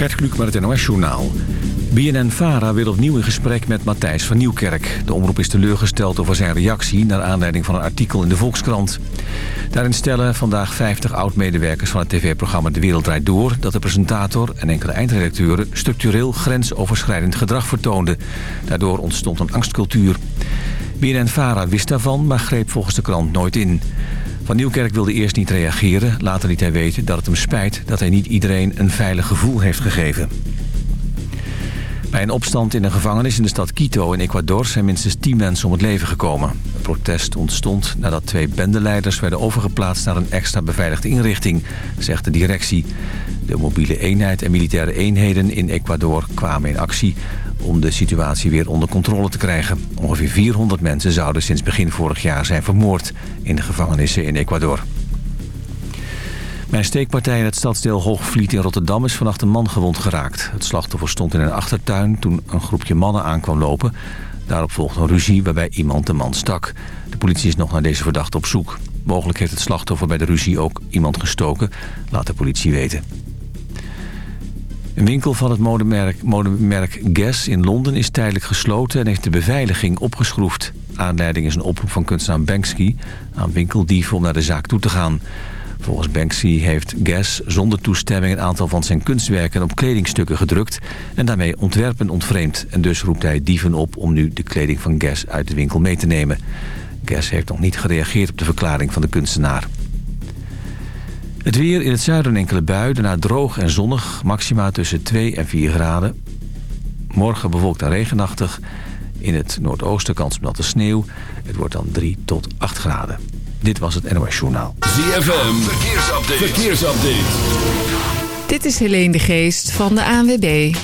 Gert Kluk met het NOS-journaal. BNN-VARA wil opnieuw in gesprek met Matthijs van Nieuwkerk. De omroep is teleurgesteld over zijn reactie... naar aanleiding van een artikel in de Volkskrant. Daarin stellen vandaag 50 oud-medewerkers van het tv-programma De Wereld Draait Door... dat de presentator en enkele eindredacteuren... structureel grensoverschrijdend gedrag vertoonden. Daardoor ontstond een angstcultuur. BNN-VARA wist daarvan, maar greep volgens de krant nooit in. Van Nieuwkerk wilde eerst niet reageren. Later liet hij weten dat het hem spijt dat hij niet iedereen een veilig gevoel heeft gegeven. Bij een opstand in een gevangenis in de stad Quito in Ecuador zijn minstens 10 mensen om het leven gekomen. Het protest ontstond nadat twee bendeleiders werden overgeplaatst naar een extra beveiligde inrichting, zegt de directie. De mobiele eenheid en militaire eenheden in Ecuador kwamen in actie om de situatie weer onder controle te krijgen. Ongeveer 400 mensen zouden sinds begin vorig jaar zijn vermoord in de gevangenissen in Ecuador. Bij een steekpartij in het stadsdeel Hoogvliet in Rotterdam is vannacht een man gewond geraakt. Het slachtoffer stond in een achtertuin toen een groepje mannen aankwam lopen. Daarop volgde een ruzie waarbij iemand de man stak. De politie is nog naar deze verdachte op zoek. Mogelijk heeft het slachtoffer bij de ruzie ook iemand gestoken, laat de politie weten. Een winkel van het modemerk, modemerk Guess in Londen is tijdelijk gesloten... en heeft de beveiliging opgeschroefd. Aanleiding is een oproep van kunstenaar Banksy... aan winkeldieven om naar de zaak toe te gaan. Volgens Banksy heeft Guess zonder toestemming... een aantal van zijn kunstwerken op kledingstukken gedrukt... en daarmee ontwerpen ontvreemd. En dus roept hij dieven op om nu de kleding van Guess uit de winkel mee te nemen. Guess heeft nog niet gereageerd op de verklaring van de kunstenaar. Het weer in het zuiden enkele bui, daarna droog en zonnig. Maxima tussen 2 en 4 graden. Morgen bewolkt en regenachtig. In het noordoosten kans op natte sneeuw. Het wordt dan 3 tot 8 graden. Dit was het NOS Journaal. ZFM, verkeersupdate. verkeersupdate. Dit is Helene de Geest van de ANWB.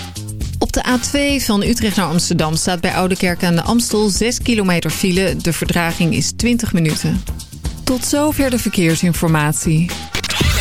Op de A2 van Utrecht naar Amsterdam staat bij Oudekerk aan de Amstel 6 kilometer file. De verdraging is 20 minuten. Tot zover de verkeersinformatie.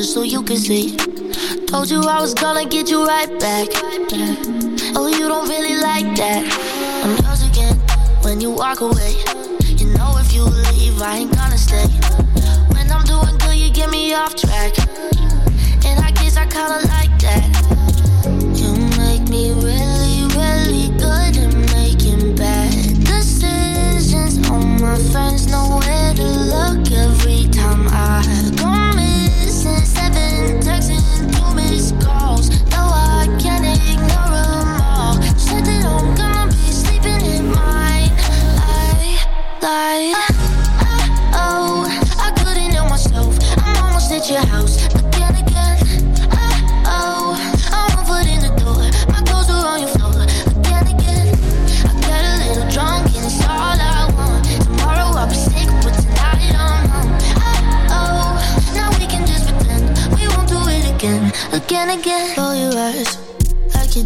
Just so you can see. Told you I was gonna get you right back. Oh, you don't really like that. I'm yours again when you walk away. You know if you leave, I ain't gonna stay. When I'm doing good, you get me off track. And I guess I kinda like that. You make me really, really good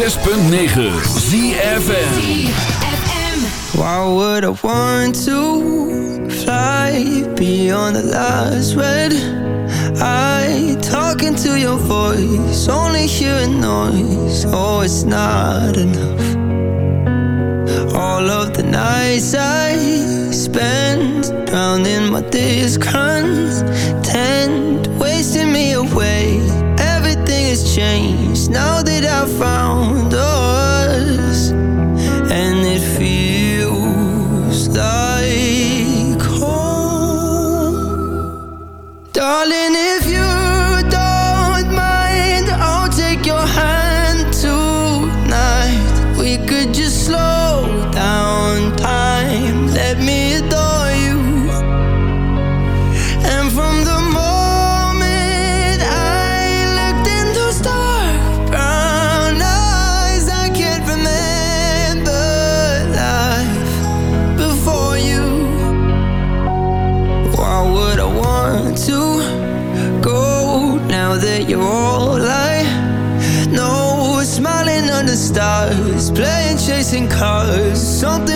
106.9 ZFM Why would I want to fly beyond the last red I talking to your voice, only hearing noise. Oh, it's not enough. All of the nights I spend Drowning my discontent Wasting me away. Everything has changed. I found. Something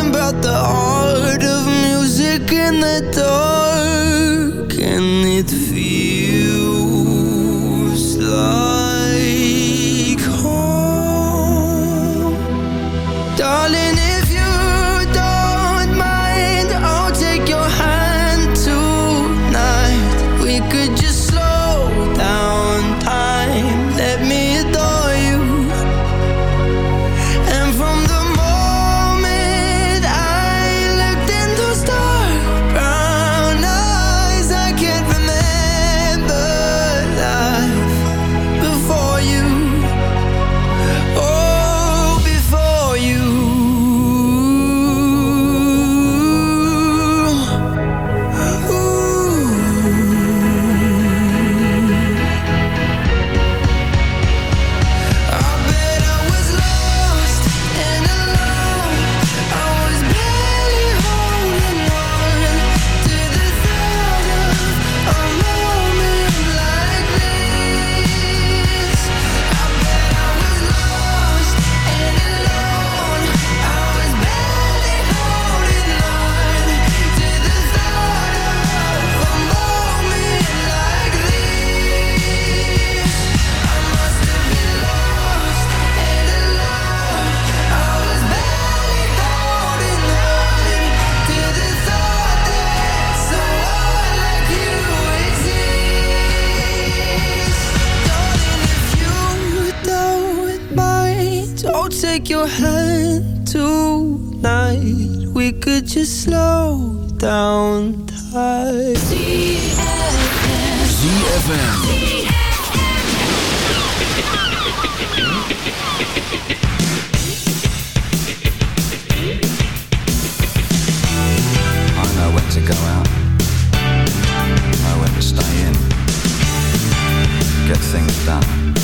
things done.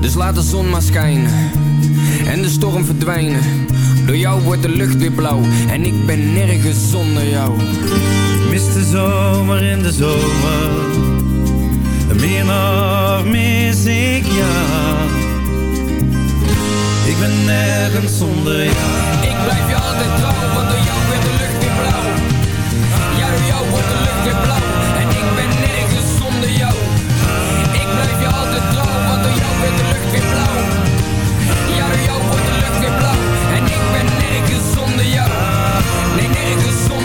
Dus laat de zon maar schijnen en de storm verdwijnen. Door jou wordt de lucht weer blauw en ik ben nergens zonder jou. Mis de zomer in de zomer. Meer nog mis ik jou. Ik ben nergens zonder jou. Ik blijf je altijd trouw, want door jou wordt de lucht weer blauw. Ja, door jou wordt de lucht weer blauw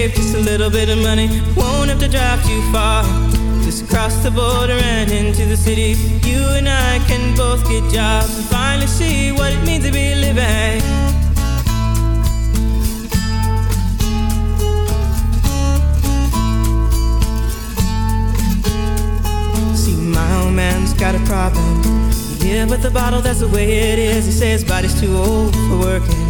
Save just a little bit of money. Won't have to drive too far. Just across the border and into the city. You and I can both get jobs and finally see what it means to be living. See, my old man's got a problem. Yeah, but the bottle, that's the way it is. He says body's too old for working.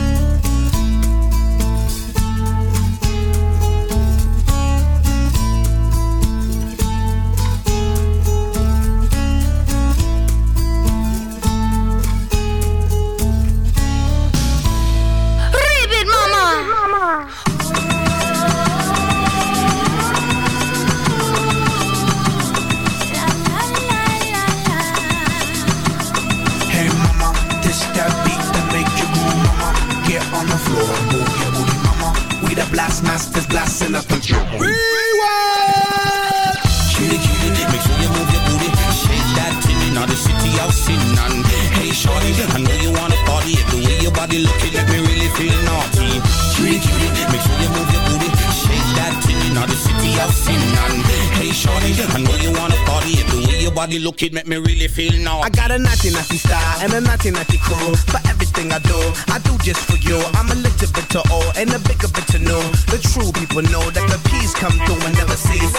Make me really feel naughty I got a naughty naughty style and a naughty naughty crew. For everything I do, I do just for you. I'm a little bit to old and a bigger bit to new. The true people know that the peace come through and never cease.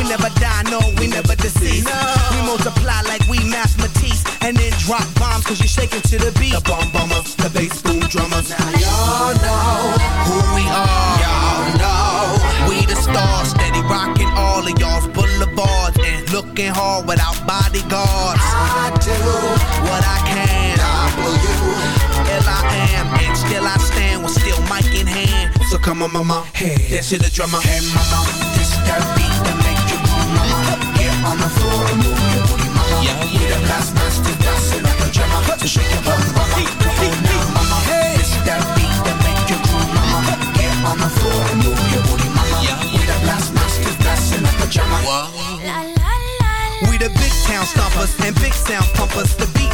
We never die, no, we never decease. We multiply like we math Matisse and then drop bombs cause you're shaking to the beat. The bomb bombers, the bass boom drummers. Now y'all know who we are. Y'all know we the stars, steady rocking all of y'all's boulevards and looking hard without bodyguards. I do what I can. Ill I am, and still I stand with still mic in hand. So come on, mama, hey, dance to the drummer. Hey, mama, this that beat that make you move, mama. Get on the floor and move your booty, yeah. The blast master dancing like. So shake your mama. This that beat that make you move, mama. Get on the floor and move your mama. Yeah. The. We the big town stompers and big sound pumpers. The beat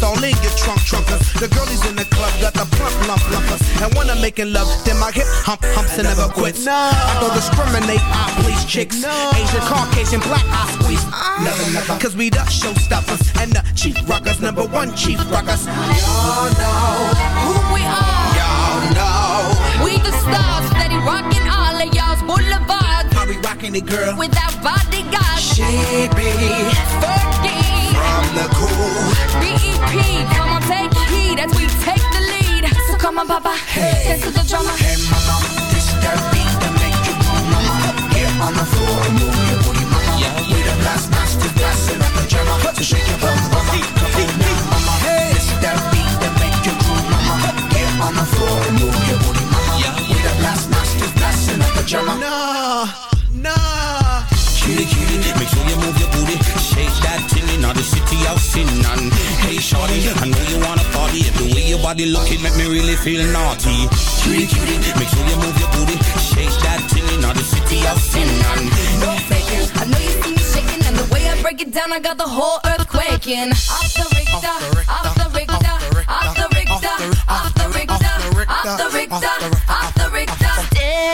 bumps all in your trunk trunkers. The girlies in the club got the plump lump lumpers. And when I'm making love, then my hip hump humps and never quits. No. I don't discriminate, I please chicks. No. Asian, Caucasian, black, I squeeze. Never, never. Cause we the showstoppers and the chief rockers, number one chief rockers. Y'all know Who we are. Y'all know. We the stars, steady rocking all of y'all's boulevards. How we rocking it, girl? Without bodyguards. She be Fergie. from the cool. BEP, come on, take heed as we take the lead. So come on, Papa, dance to the drummer. Hey, mama, this that beat that make you move, mama. Get on the floor and move your booty, mama. Yeah, yeah. We the blast masters, blasting like a drummer. So shake your bum, mama. Come on now, mama. Hey, this that beat that make you move, mama. Get on the floor and move your booty, mama. Yeah, yeah. We the blast masters, blasting like a drummer. Nah, the city of sin and Hey shorty, I know you wanna party If the way your body looking make me really feel naughty Cutie, cutie, make sure you move your booty Shake that thing in the city of sin and No faking. I know you see me shaking, and the way I break it down, I got the whole earth quaking. Off the Richter, off the Richter, off the Richter, off the Richter, off the Richter, off the Richter.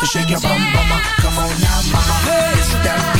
So shake your bum, mama. Come on now, mama. This that